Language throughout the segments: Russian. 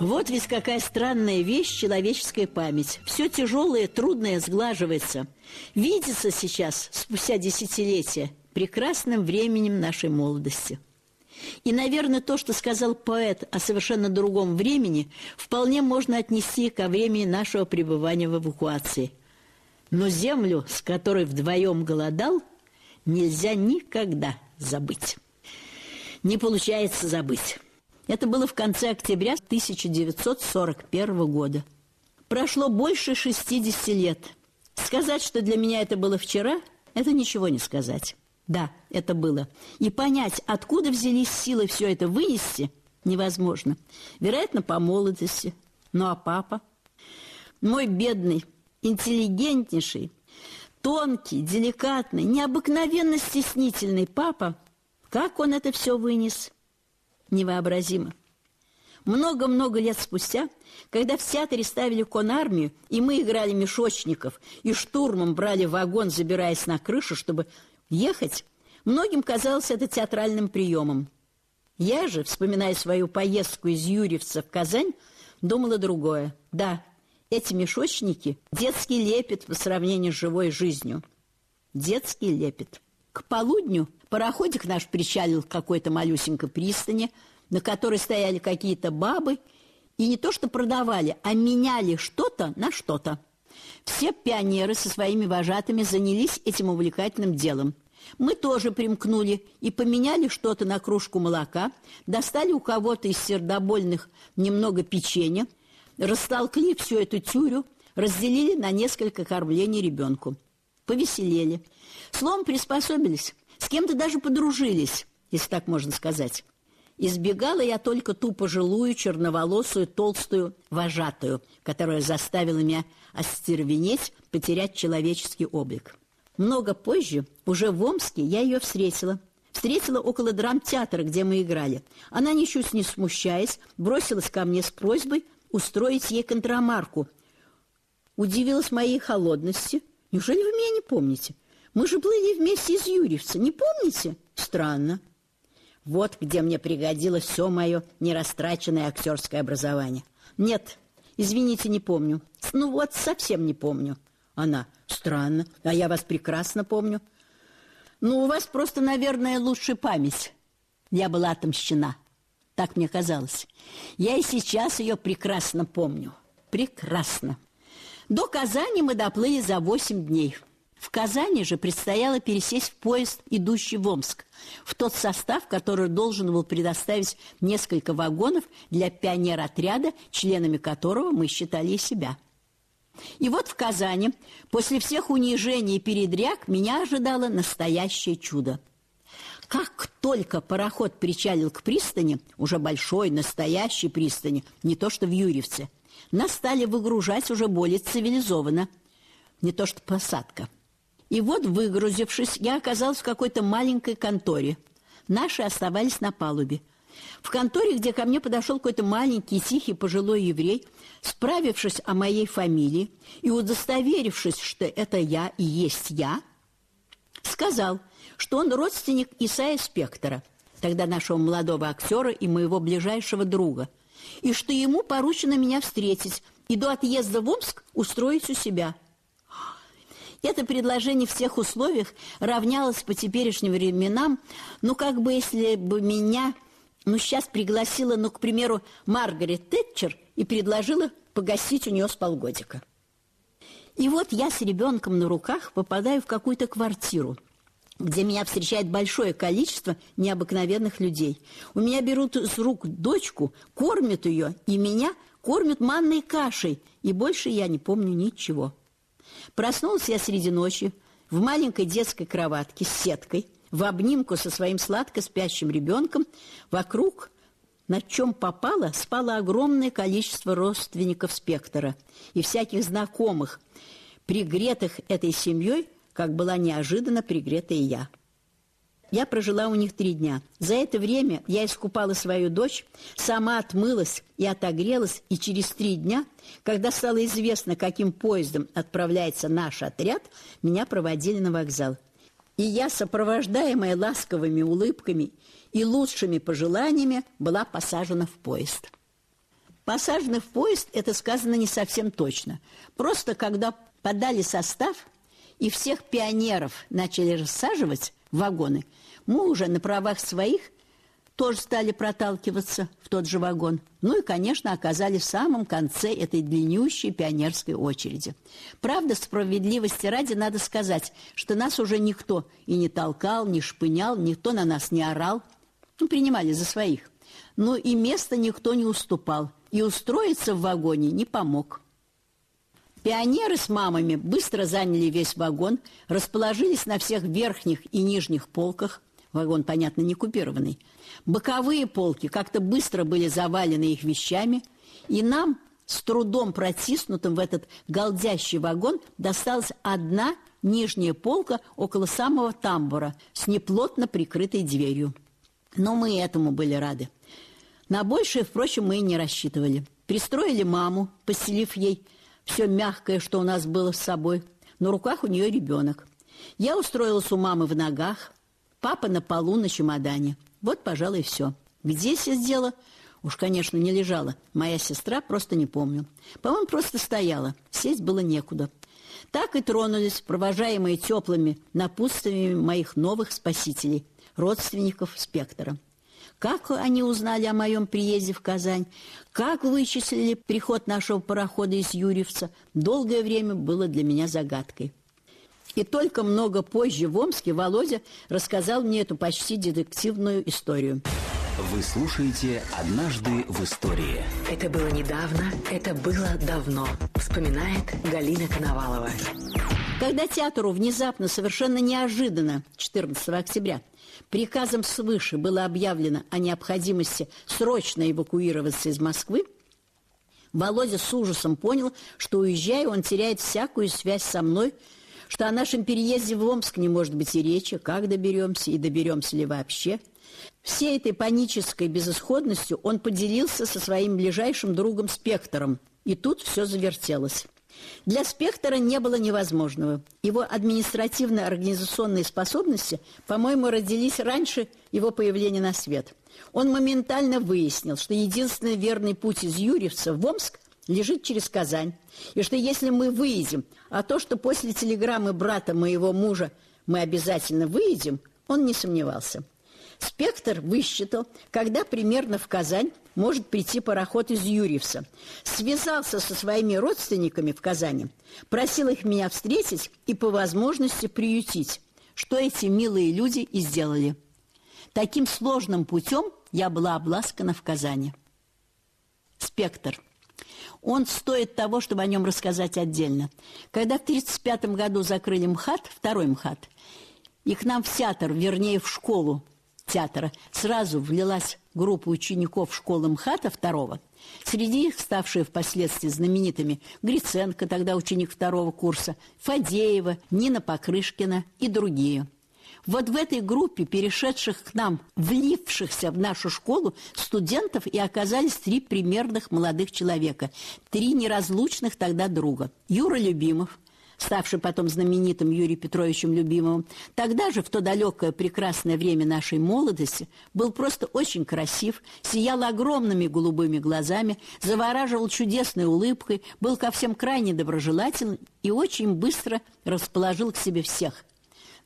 Вот ведь какая странная вещь человеческая память. Все тяжелое, трудное сглаживается. Видится сейчас, спустя десятилетия, прекрасным временем нашей молодости. И, наверное, то, что сказал поэт о совершенно другом времени, вполне можно отнести ко времени нашего пребывания в эвакуации. Но землю, с которой вдвоем голодал, нельзя никогда забыть. Не получается забыть. Это было в конце октября 1941 года. Прошло больше 60 лет. Сказать, что для меня это было вчера, это ничего не сказать. Да, это было. И понять, откуда взялись силы все это вынести, невозможно. Вероятно, по молодости. Ну а папа? Мой бедный, интеллигентнейший, тонкий, деликатный, необыкновенно стеснительный папа, как он это все вынес – невообразимо. Много-много лет спустя, когда в театре ставили конармию, и мы играли мешочников, и штурмом брали вагон, забираясь на крышу, чтобы ехать, многим казалось это театральным приемом. Я же, вспоминая свою поездку из Юрьевца в Казань, думала другое. Да, эти мешочники – детский лепет по сравнению с живой жизнью. Детский лепет. К полудню пароходик наш причалил к какой-то малюсенькой пристани, на которой стояли какие-то бабы, и не то что продавали, а меняли что-то на что-то. Все пионеры со своими вожатыми занялись этим увлекательным делом. Мы тоже примкнули и поменяли что-то на кружку молока, достали у кого-то из сердобольных немного печенья, растолкли всю эту тюрю, разделили на несколько кормлений ребенку. Повеселели. Словом, приспособились, с кем-то даже подружились, если так можно сказать. Избегала я только ту пожилую, черноволосую, толстую вожатую, которая заставила меня остервенеть, потерять человеческий облик. Много позже, уже в Омске, я ее встретила. Встретила около драмтеатра, где мы играли. Она, ничуть не смущаясь, бросилась ко мне с просьбой устроить ей контрамарку. Удивилась моей холодности. Неужели вы меня не помните? Мы же плыли вместе из Юрьевца, не помните? Странно. Вот где мне пригодилось все мое нерастраченное актерское образование. Нет, извините, не помню. Ну вот, совсем не помню. Она, странно, а я вас прекрасно помню. Ну, у вас просто, наверное, лучшая память. Я была отомщена. Так мне казалось. Я и сейчас ее прекрасно помню. Прекрасно. До Казани мы доплыли за восемь дней. В Казани же предстояло пересесть в поезд, идущий в Омск, в тот состав, который должен был предоставить несколько вагонов для пионер-отряда, членами которого мы считали себя. И вот в Казани, после всех унижений и передряг, меня ожидало настоящее чудо. Как только пароход причалил к пристани, уже большой, настоящей пристани, не то что в Юрьевце, нас стали выгружать уже более цивилизованно, не то что посадка – и вот, выгрузившись, я оказалась в какой-то маленькой конторе. Наши оставались на палубе. В конторе, где ко мне подошел какой-то маленький, тихий, пожилой еврей, справившись о моей фамилии и удостоверившись, что это я и есть я, сказал, что он родственник Исаия Спектора, тогда нашего молодого актера и моего ближайшего друга, и что ему поручено меня встретить и до отъезда в Омск устроить у себя – это предложение в всех условиях равнялось по теперешним временам, ну, как бы, если бы меня, ну, сейчас пригласила, ну, к примеру, Маргарет Тэтчер и предложила погасить у нее с полгодика. И вот я с ребенком на руках попадаю в какую-то квартиру, где меня встречает большое количество необыкновенных людей. У меня берут с рук дочку, кормят ее, и меня кормят манной кашей, и больше я не помню ничего. Проснулся я среди ночи в маленькой детской кроватке с сеткой, в обнимку со своим сладко спящим ребенком. Вокруг, на чем попало, спало огромное количество родственников спектра и всяких знакомых, пригретых этой семьей, как была неожиданно пригрета и я. Я прожила у них три дня. За это время я искупала свою дочь, сама отмылась и отогрелась, и через три дня, когда стало известно, каким поездом отправляется наш отряд, меня проводили на вокзал. И я, сопровождаемая ласковыми улыбками и лучшими пожеланиями, была посажена в поезд. Посажены в поезд – это сказано не совсем точно. Просто когда подали состав и всех пионеров начали рассаживать в вагоны, мы уже на правах своих тоже стали проталкиваться в тот же вагон. Ну и, конечно, оказались в самом конце этой длиннющей пионерской очереди. Правда, справедливости ради надо сказать, что нас уже никто и не толкал, не шпынял, никто на нас не орал. Ну, принимали за своих. Но и места никто не уступал, и устроиться в вагоне не помог. Пионеры с мамами быстро заняли весь вагон, расположились на всех верхних и нижних полках, вагон, понятно, не купированный. Боковые полки как-то быстро были завалены их вещами, и нам, с трудом протиснутым в этот голдящий вагон, досталась одна нижняя полка около самого тамбура с неплотно прикрытой дверью. Но мы этому были рады. На большее, впрочем, мы и не рассчитывали. Пристроили маму, поселив ей все мягкое, что у нас было с собой. На руках у нее ребенок. Я устроилась у мамы в ногах, папа на полу на чемодане. Вот, пожалуй, все. Где сидела? Уж, конечно, не лежала. Моя сестра просто не помню. По-моему, просто стояла. Сесть было некуда. Так и тронулись, провожаемые теплыми напутствиями моих новых спасителей, родственников Спектра. Как они узнали о моем приезде в Казань? Как вычислили приход нашего парохода из Юрьевца? Долгое время было для меня загадкой. И только много позже в Омске Володя рассказал мне эту почти детективную историю. Вы слушаете «Однажды в истории». Это было недавно, это было давно, вспоминает Галина Коновалова. Когда театру внезапно, совершенно неожиданно, 14 октября, приказом свыше было объявлено о необходимости срочно эвакуироваться из Москвы, Володя с ужасом понял, что, уезжая, он теряет всякую связь со мной, что о нашем переезде в Омск не может быть и речи, как доберемся и доберемся ли вообще. Всей этой панической безысходностью он поделился со своим ближайшим другом Спектром, и тут все завертелось. Для Спектора не было невозможного. Его административно-организационные способности, по-моему, родились раньше его появления на свет. Он моментально выяснил, что единственный верный путь из Юрьевца в Омск лежит через Казань, и что если мы выедем, а то, что после телеграммы брата моего мужа мы обязательно выедем, он не сомневался. Спектр высчитал, когда примерно в Казань может прийти пароход из Юрьевца. Связался со своими родственниками в Казани, просил их меня встретить и по возможности приютить, что эти милые люди и сделали. Таким сложным путем я была обласкана в Казани. Спектр – он стоит того, чтобы о нем рассказать отдельно. Когда в 1935 году закрыли МХАТ, второй МХАТ, и к нам в театр, вернее, в школу театра, сразу влилась группа учеников школы МХАТа второго. Среди них ставшие впоследствии знаменитыми Гриценко, тогда ученик второго курса, Фадеева, Нина Покрышкина и другие – вот в этой группе перешедших к нам, влившихся в нашу школу студентов и оказались три примерных молодых человека, три неразлучных тогда друга. Юра Любимов, ставший потом знаменитым Юрием Петровичем Любимовым, тогда же, в то далекое прекрасное время нашей молодости, был просто очень красив, сиял огромными голубыми глазами, завораживал чудесной улыбкой, был ко всем крайне доброжелателен и очень быстро расположил к себе всех –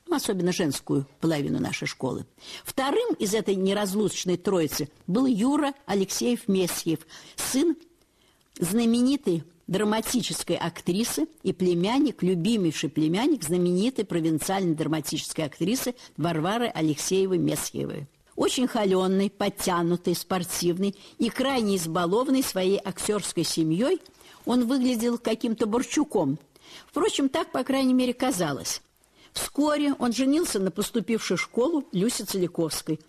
ну, особенно женскую половину нашей школы. Вторым из этой неразлучной троицы был Юра Алексеев-Месьев, сын знаменитой драматической актрисы и племянник, любимейший племянник знаменитой провинциальной драматической актрисы Варвары Алексеевой-Месьевой. Очень холеный, подтянутый, спортивный и крайне избалованный своей актерской семьей, он выглядел каким-то борчуком. Впрочем, так, по крайней мере, казалось. Вскоре он женился на поступившей в школу Люсе Целиковской.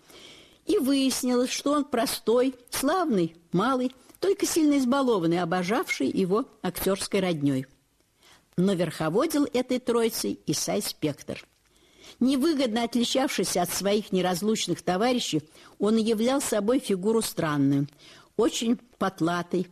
И выяснилось, что он простой, славный, малый, только сильно избалованный, обожавший его актерской родней. Но верховодил этой троицей Исай Спектр. Невыгодно отличавшийся от своих неразлучных товарищей, он являл собой фигуру странную, очень потлатый,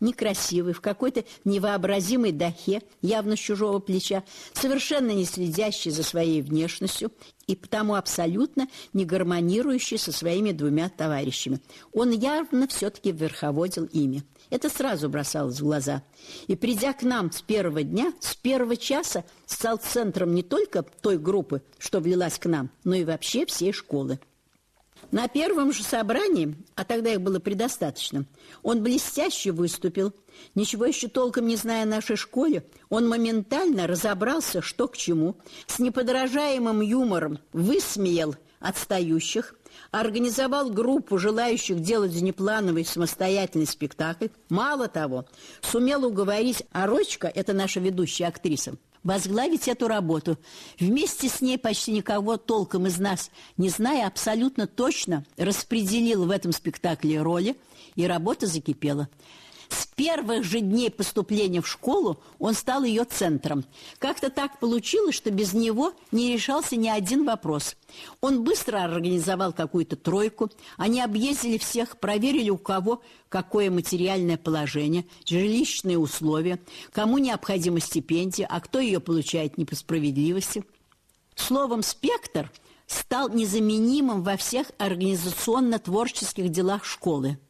некрасивый, в какой-то невообразимой дахе, явно с чужого плеча, совершенно не следящий за своей внешностью и потому абсолютно не гармонирующий со своими двумя товарищами. Он явно все-таки верховодил ими. Это сразу бросалось в глаза. И придя к нам с первого дня, с первого часа, стал центром не только той группы, что влилась к нам, но и вообще всей школы. На первом же собрании, а тогда их было предостаточно, он блестяще выступил. Ничего еще толком не зная о нашей школе, он моментально разобрался, что к чему, с неподражаемым юмором высмеял отстающих, организовал группу желающих делать внеплановый самостоятельный спектакль. Мало того, сумел уговорить, а Рочка, это наша ведущая актриса, возглавить эту работу. Вместе с ней почти никого толком из нас, не зная абсолютно точно, распределил в этом спектакле роли, и работа закипела. Первых же дней поступления в школу он стал ее центром. Как-то так получилось, что без него не решался ни один вопрос. Он быстро организовал какую-то тройку, они объездили всех, проверили у кого какое материальное положение, жилищные условия, кому необходима стипендия, а кто ее получает не по справедливости. Словом, спектр стал незаменимым во всех организационно-творческих делах школы –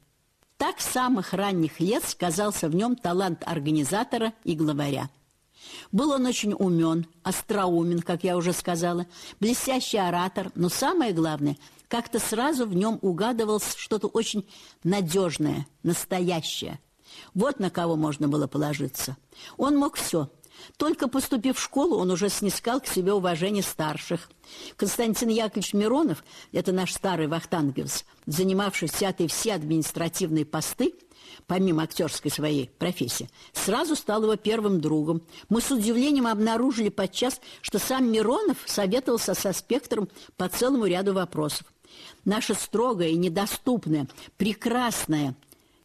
так с самых ранних лет сказался в нем талант организатора и главаря. Был он очень умен, остроумен, как я уже сказала, блестящий оратор, но самое главное, как-то сразу в нем угадывалось что-то очень надежное, настоящее. Вот на кого можно было положиться. Он мог все только поступив в школу, он уже снискал к себе уважение старших. Константин Яковлевич Миронов, это наш старый вахтангевец, занимавший взятые все административные посты, помимо актерской своей профессии, сразу стал его первым другом. Мы с удивлением обнаружили подчас, что сам Миронов советовался со спектром по целому ряду вопросов. Наша строгая и недоступная, прекрасная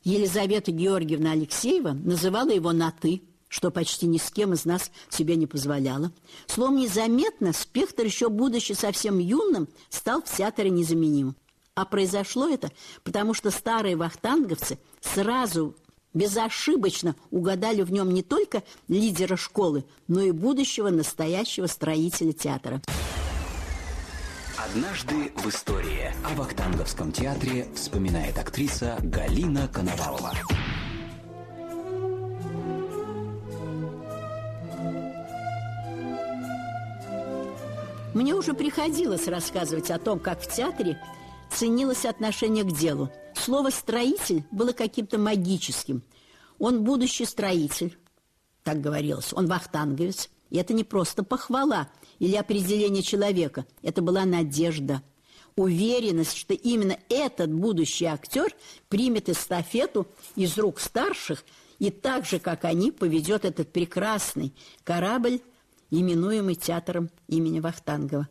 Елизавета Георгиевна Алексеева называла его на «ты», что почти ни с кем из нас себе не позволяло. Словом, незаметно Спектр, еще будучи совсем юным, стал в театре незаменимым. А произошло это, потому что старые вахтанговцы сразу безошибочно угадали в нем не только лидера школы, но и будущего настоящего строителя театра. Однажды в истории о Вахтанговском театре вспоминает актриса Галина Коновалова. Мне уже приходилось рассказывать о том, как в театре ценилось отношение к делу. Слово «строитель» было каким-то магическим. Он будущий строитель, так говорилось, он вахтанговец. И это не просто похвала или определение человека, это была надежда, уверенность, что именно этот будущий актер примет эстафету из рук старших и так же, как они, поведет этот прекрасный корабль именуемый театром имени Вахтангова,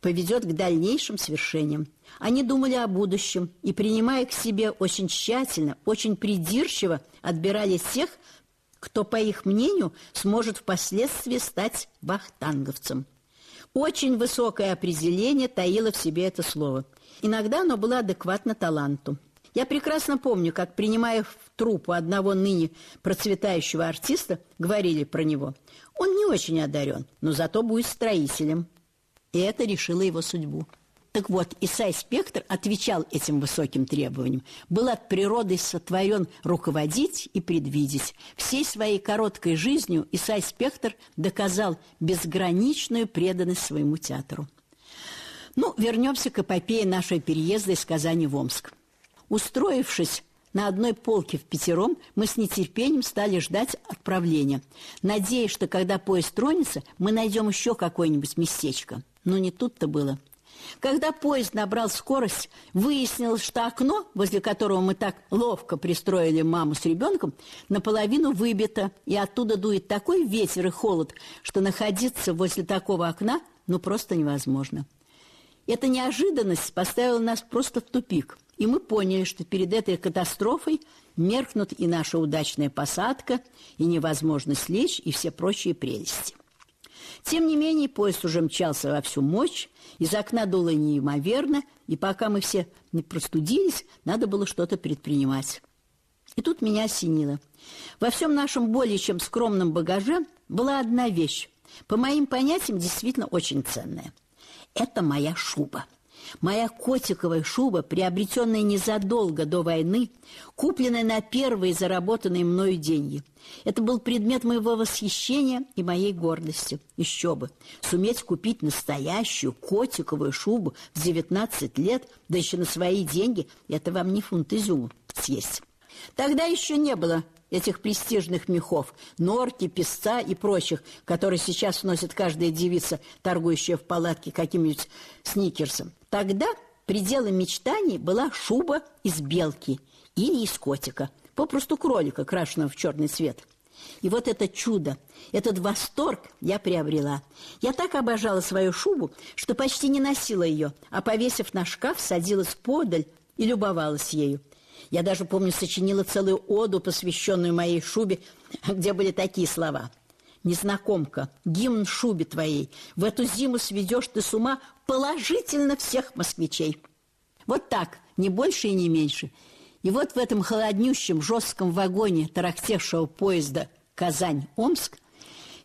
поведет к дальнейшим свершениям. Они думали о будущем и, принимая к себе очень тщательно, очень придирчиво, отбирали тех, кто, по их мнению, сможет впоследствии стать вахтанговцем. Очень высокое определение таило в себе это слово. Иногда оно было адекватно таланту. Я прекрасно помню, как, принимая в труппу одного ныне процветающего артиста, говорили про него. Он не очень одарен, но зато будет строителем. И это решило его судьбу. Так вот, Исай Спектр отвечал этим высоким требованиям. Был от природы сотворен руководить и предвидеть. Всей своей короткой жизнью Исай Спектр доказал безграничную преданность своему театру. Ну, вернемся к эпопее нашего переезда из Казани в Омск. Устроившись на одной полке в пятером, мы с нетерпением стали ждать отправления, надеясь, что когда поезд тронется, мы найдем еще какое-нибудь местечко. Но не тут-то было. Когда поезд набрал скорость, выяснилось, что окно, возле которого мы так ловко пристроили маму с ребенком, наполовину выбито, и оттуда дует такой ветер и холод, что находиться возле такого окна ну просто невозможно. Эта неожиданность поставила нас просто в тупик – и мы поняли, что перед этой катастрофой меркнут и наша удачная посадка, и невозможность лечь, и все прочие прелести. Тем не менее, поезд уже мчался во всю мощь, из окна дуло неимоверно, и пока мы все не простудились, надо было что-то предпринимать. И тут меня осенило. Во всем нашем более чем скромном багаже была одна вещь, по моим понятиям, действительно очень ценная. Это моя шуба. Моя котиковая шуба, приобретенная незадолго до войны, купленная на первые заработанные мною деньги. Это был предмет моего восхищения и моей гордости. Еще бы, суметь купить настоящую котиковую шубу в 19 лет, да еще на свои деньги, это вам не фунт изюму съесть. Тогда еще не было этих престижных мехов, норки, песца и прочих, которые сейчас носит каждая девица, торгующая в палатке каким-нибудь сникерсом. Тогда пределом мечтаний была шуба из белки или из котика, попросту кролика, крашеного в черный цвет. И вот это чудо, этот восторг я приобрела. Я так обожала свою шубу, что почти не носила ее, а, повесив на шкаф, садилась подаль и любовалась ею. Я даже, помню, сочинила целую оду, посвященную моей шубе, где были такие слова. «Незнакомка, гимн шубе твоей, в эту зиму сведешь ты с ума положительно всех москвичей». Вот так, не больше и не меньше. И вот в этом холоднющем жестком вагоне тарахтевшего поезда Казань-Омск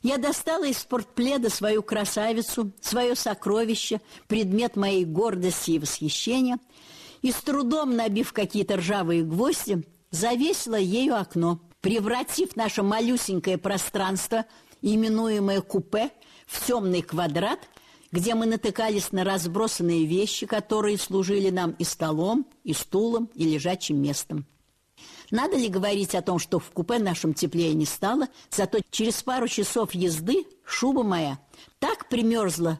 я достала из спортпледа свою красавицу, свое сокровище, предмет моей гордости и восхищения – и с трудом набив какие-то ржавые гвозди, завесила ею окно, превратив наше малюсенькое пространство, именуемое купе, в темный квадрат, где мы натыкались на разбросанные вещи, которые служили нам и столом, и стулом, и лежачим местом. Надо ли говорить о том, что в купе нашем теплее не стало, зато через пару часов езды шуба моя так примерзла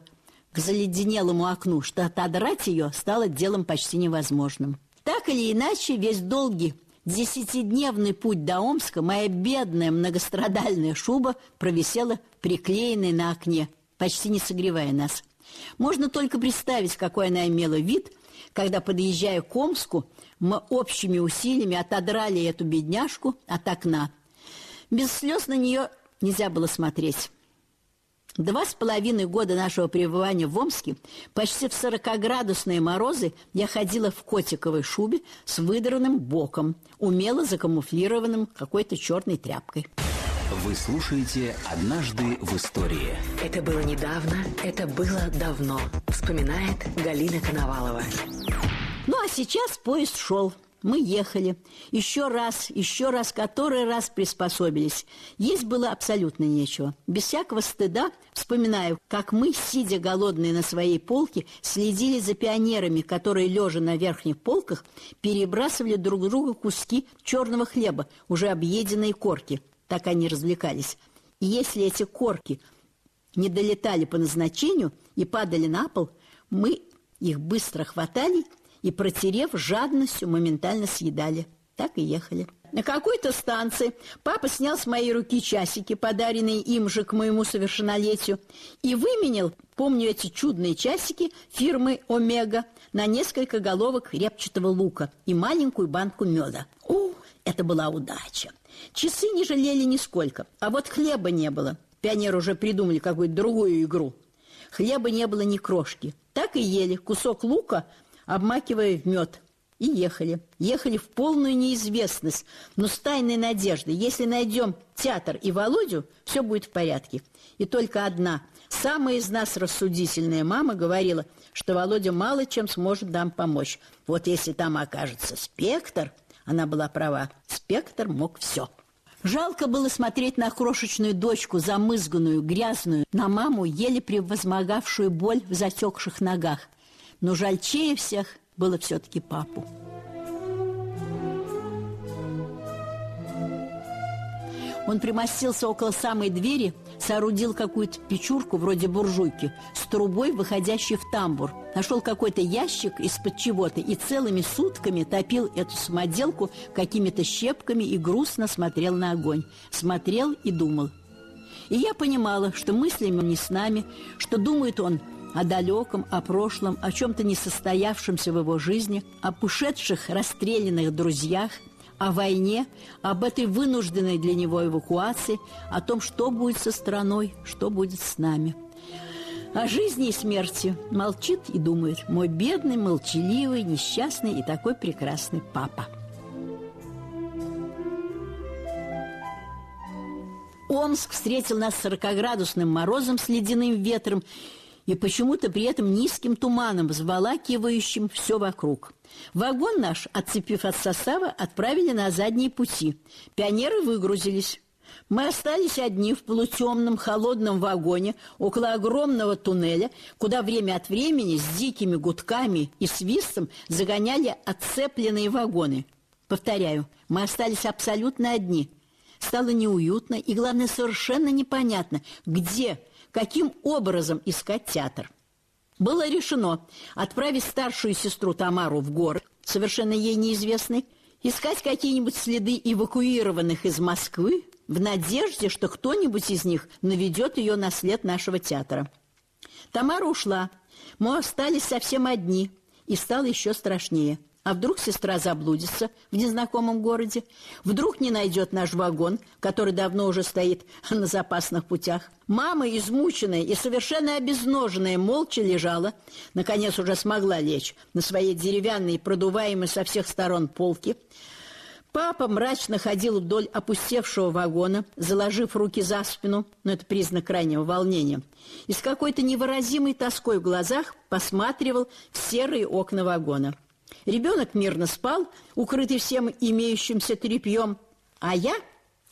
к заледенелому окну, что отодрать ее стало делом почти невозможным. Так или иначе, весь долгий десятидневный путь до Омска моя бедная многострадальная шуба провисела приклеенной на окне, почти не согревая нас. Можно только представить, какой она имела вид, когда, подъезжая к Омску, мы общими усилиями отодрали эту бедняжку от окна. Без слез на нее нельзя было смотреть. Два с половиной года нашего пребывания в Омске, почти в сорокоградусные морозы, я ходила в котиковой шубе с выдранным боком, умело закамуфлированным какой-то черной тряпкой. Вы слушаете «Однажды в истории». Это было недавно, это было давно, вспоминает Галина Коновалова. Ну, а сейчас поезд шел – мы ехали. Еще раз, еще раз, который раз приспособились. Есть было абсолютно нечего. Без всякого стыда вспоминаю, как мы, сидя голодные на своей полке, следили за пионерами, которые, лежа на верхних полках, перебрасывали друг другу куски черного хлеба, уже объеденные корки. Так они развлекались. И если эти корки не долетали по назначению и падали на пол, мы их быстро хватали и, протерев жадностью, моментально съедали. Так и ехали. На какой-то станции папа снял с моей руки часики, подаренные им же к моему совершеннолетию, и выменял, помню эти чудные часики фирмы «Омега», на несколько головок репчатого лука и маленькую банку меда. О, это была удача! Часы не жалели нисколько, а вот хлеба не было. Пионеры уже придумали какую-то другую игру. Хлеба не было ни крошки. Так и ели кусок лука обмакивая в мед. И ехали. Ехали в полную неизвестность, но с тайной надеждой. Если найдем театр и Володю, все будет в порядке. И только одна, самая из нас рассудительная мама говорила, что Володя мало чем сможет нам помочь. Вот если там окажется спектр, она была права, спектр мог все. Жалко было смотреть на крошечную дочку, замызганную, грязную, на маму, еле превозмогавшую боль в затекших ногах но жальчее всех было все-таки папу. Он примостился около самой двери, соорудил какую-то печурку вроде буржуйки с трубой, выходящей в тамбур. Нашел какой-то ящик из-под чего-то и целыми сутками топил эту самоделку какими-то щепками и грустно смотрел на огонь. Смотрел и думал. И я понимала, что мыслями не с нами, что думает он о далеком, о прошлом, о чем-то несостоявшемся в его жизни, о ушедших расстрелянных друзьях, о войне, об этой вынужденной для него эвакуации, о том, что будет со страной, что будет с нами. О жизни и смерти молчит и думает мой бедный, молчаливый, несчастный и такой прекрасный папа. Омск встретил нас 40-градусным морозом с ледяным ветром и почему-то при этом низким туманом, взволакивающим все вокруг. Вагон наш, отцепив от состава, отправили на задние пути. Пионеры выгрузились. Мы остались одни в полутемном холодном вагоне около огромного туннеля, куда время от времени с дикими гудками и свистом загоняли отцепленные вагоны. Повторяю, мы остались абсолютно одни. Стало неуютно и, главное, совершенно непонятно, где, каким образом искать театр. Было решено отправить старшую сестру Тамару в город, совершенно ей неизвестный, искать какие-нибудь следы эвакуированных из Москвы в надежде, что кто-нибудь из них наведет ее на след нашего театра. Тамара ушла, мы остались совсем одни, и стало еще страшнее – а вдруг сестра заблудится в незнакомом городе? Вдруг не найдет наш вагон, который давно уже стоит на запасных путях? Мама, измученная и совершенно обезноженная, молча лежала, наконец уже смогла лечь на своей деревянной, продуваемой со всех сторон полке. Папа мрачно ходил вдоль опустевшего вагона, заложив руки за спину, но это признак крайнего волнения, и с какой-то невыразимой тоской в глазах посматривал в серые окна вагона. Ребенок мирно спал, укрытый всем имеющимся тряпьем, а я,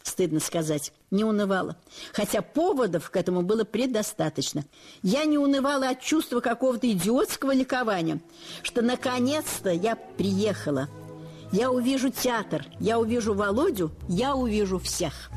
стыдно сказать, не унывала. Хотя поводов к этому было предостаточно. Я не унывала от чувства какого-то идиотского ликования, что наконец-то я приехала. Я увижу театр, я увижу Володю, я увижу всех.